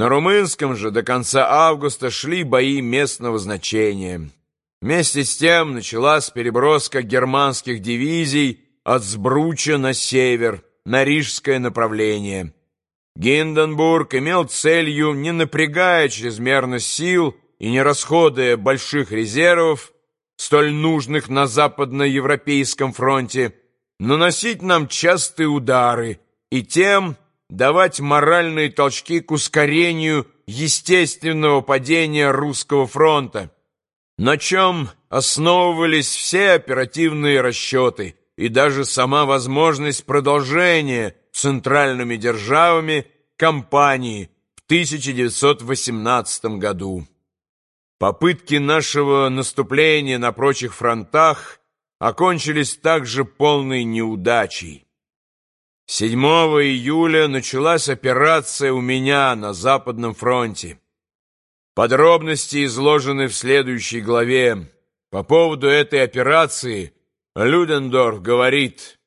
На румынском же до конца августа шли бои местного значения. Вместе с тем началась переброска германских дивизий от Сбруча на север, на Рижское направление. Гинденбург имел целью, не напрягая чрезмерно сил и не расходуя больших резервов, столь нужных на западноевропейском фронте, наносить нам частые удары и тем давать моральные толчки к ускорению естественного падения русского фронта, на чем основывались все оперативные расчеты и даже сама возможность продолжения центральными державами кампании в 1918 году. Попытки нашего наступления на прочих фронтах окончились также полной неудачей. 7 июля началась операция у меня на Западном фронте. Подробности изложены в следующей главе. По поводу этой операции Людендорф говорит,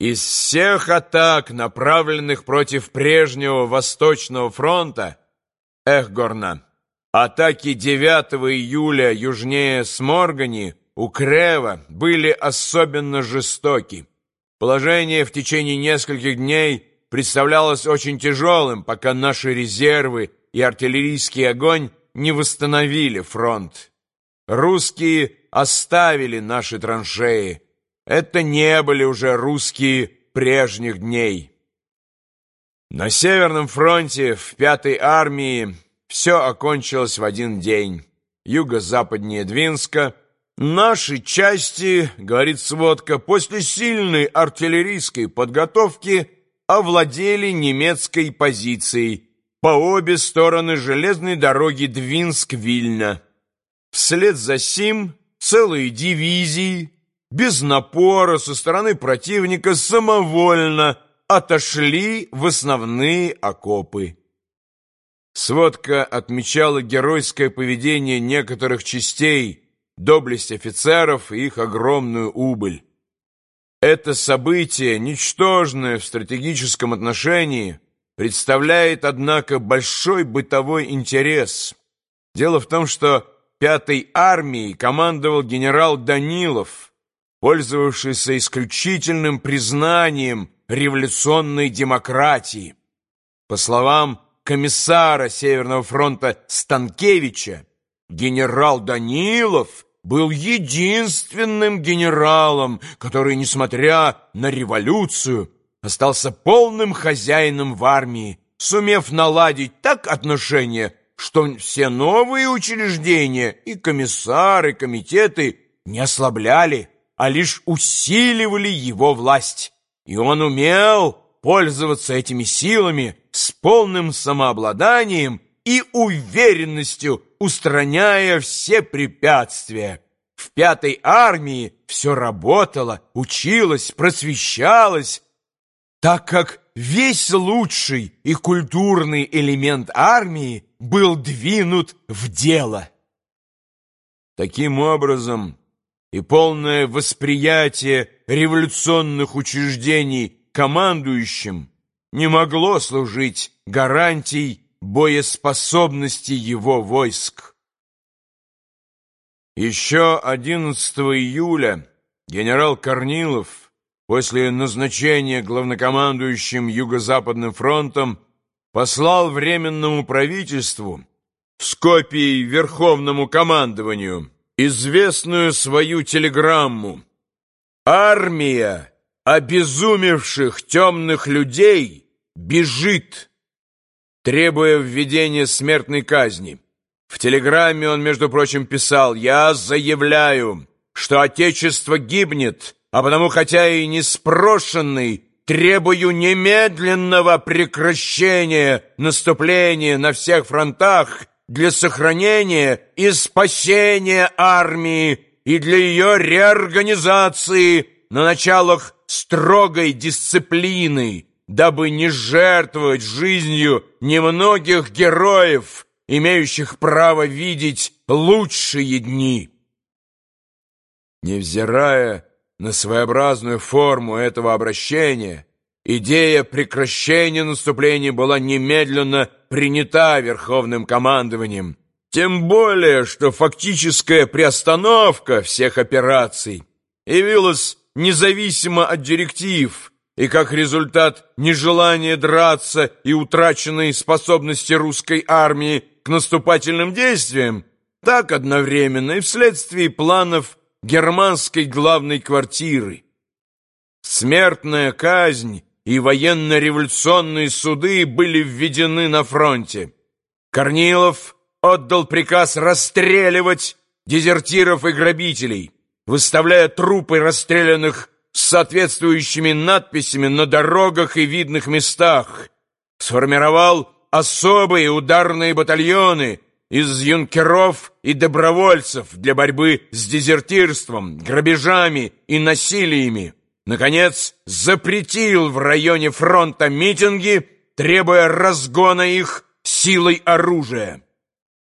«Из всех атак, направленных против прежнего Восточного фронта, Эхгорна, атаки 9 июля южнее Сморгани у Крева были особенно жестоки. Положение в течение нескольких дней представлялось очень тяжелым, пока наши резервы и артиллерийский огонь не восстановили фронт. Русские оставили наши траншеи. Это не были уже русские прежних дней. На Северном фронте в Пятой армии все окончилось в один день. Юго-западнее Двинска – Наши части, говорит сводка, после сильной артиллерийской подготовки овладели немецкой позицией по обе стороны железной дороги Двинск-Вильна. Вслед за сим целые дивизии без напора со стороны противника самовольно отошли в основные окопы. Сводка отмечала геройское поведение некоторых частей доблесть офицеров и их огромную убыль. Это событие, ничтожное в стратегическом отношении, представляет, однако, большой бытовой интерес. Дело в том, что пятой армией командовал генерал Данилов, пользовавшийся исключительным признанием революционной демократии. По словам комиссара Северного фронта Станкевича, генерал Данилов – был единственным генералом, который, несмотря на революцию, остался полным хозяином в армии, сумев наладить так отношения, что все новые учреждения и комиссары, комитеты не ослабляли, а лишь усиливали его власть. И он умел пользоваться этими силами с полным самообладанием и уверенностью, устраняя все препятствия. В пятой армии все работало, училось, просвещалось, так как весь лучший и культурный элемент армии был двинут в дело. Таким образом, и полное восприятие революционных учреждений командующим не могло служить гарантией боеспособности его войск. Еще 11 июля генерал Корнилов после назначения главнокомандующим Юго-Западным фронтом послал Временному правительству с копией Верховному командованию известную свою телеграмму «Армия обезумевших темных людей бежит» требуя введения смертной казни. В телеграмме он, между прочим, писал «Я заявляю, что Отечество гибнет, а потому, хотя и не спрошенный, требую немедленного прекращения наступления на всех фронтах для сохранения и спасения армии и для ее реорганизации на началах строгой дисциплины, дабы не жертвовать жизнью немногих героев, имеющих право видеть лучшие дни. Невзирая на своеобразную форму этого обращения идея прекращения наступления была немедленно принята Верховным командованием, тем более, что фактическая приостановка всех операций явилась независимо от директив, и как результат нежелания драться и утраченной способности русской армии к наступательным действиям, так одновременно и вследствие планов германской главной квартиры. Смертная казнь и военно-революционные суды были введены на фронте. Корнилов отдал приказ расстреливать дезертиров и грабителей, выставляя трупы расстрелянных с соответствующими надписями на дорогах и видных местах, сформировал особые ударные батальоны из юнкеров и добровольцев для борьбы с дезертирством, грабежами и насилиями. Наконец, запретил в районе фронта митинги, требуя разгона их силой оружия.